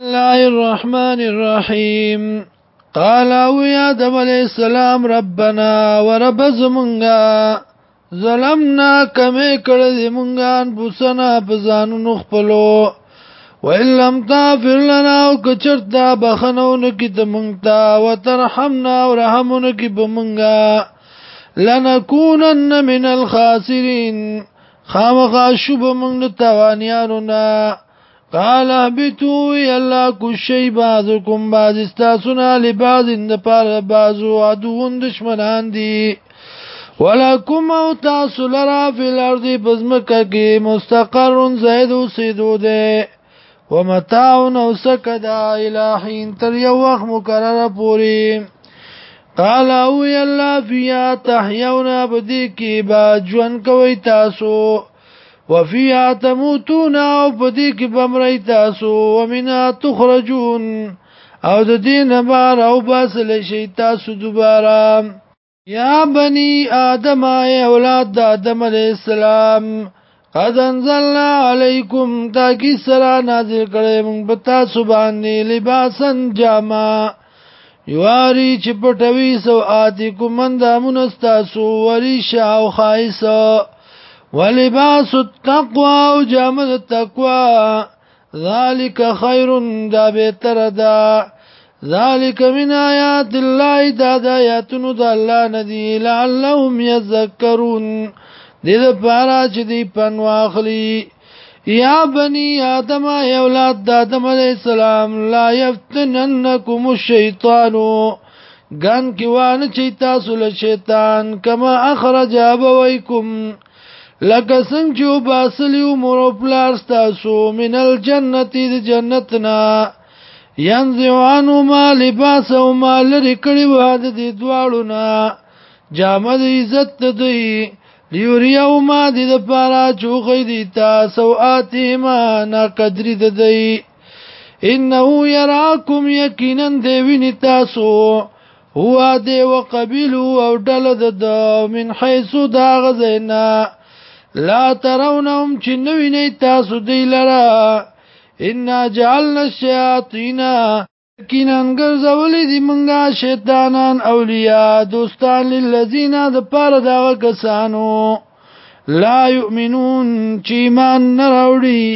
الله الرحمن الرحيم قال او آدم علیہ السلام ربنا ورب زمونگا ظلمنا کمی کړی مونږه انفسنا بزانو نخپلو وإن لم تغفر لنا وكثرت بخنون کی تمنتا وترحمنا ورحمون کی بمنگا لنكونن من الخاسرين خامخا شوب من توانیانونا قال بتو يلا کوشي بعضكم بعض استاسنا لبعض د پار بعضو عدون دشمنان دي ولکم او تاسو لرا فی الارض بزمکه کې مستقر زید اوسیدو ده ومتاعون او سکدا الہین تر یو وخت مقرره پوری قال او یلا فی تحیون بدی کې با جون کوي تاسو وفيها تموتون او پدې کې بمړی تاسو ومنا تخرجون او د دینه بار او باسل شي تاسو دوباره یا بني آدم اي اولاد د آدم عليه السلام قد انزلنا عليكم تاكي سرا نازل کړي موږ په تاسو باندې لباسن جاما یواری چپټوي سو آتی کومندامون تاسو وری شاو خایسو ولباس التقوى او جامه د تقوا ذالک خیر دا بهتر ده ذالک من آیات الله دا د آیاتونو د الله ندی لعلهم یذکرون دې د پارا چې دی پن واخلی یا بنی آدم ای اولاد د آدم علی السلام لا یفتننکم الشیطان ګان کې وانه چې تاسو له شیطان کما اخرج ابویکم لکه څنګه چې باسلیو مور پلار تاسو منل جنتی د جنتنا ينزعانو ما لباس او ما لري کړي واده دي دواړو نا جامد عزت دی لیوریو ما دی د پارا چوغې دی تاسو اتیما نا قدر دی انه يراكم یقینا دی ویني تاسو هو دی وقبلو او دل د من حيث دا غزینا لا ترونهم چې نوی نه تاسو دی لرا ان جعلنا الشیاطین کینان ګرځولې دي مونږه شیطانان اولیاء دوستان للذین د پاره دا کسانو لا یؤمنون چې مان نه راوړي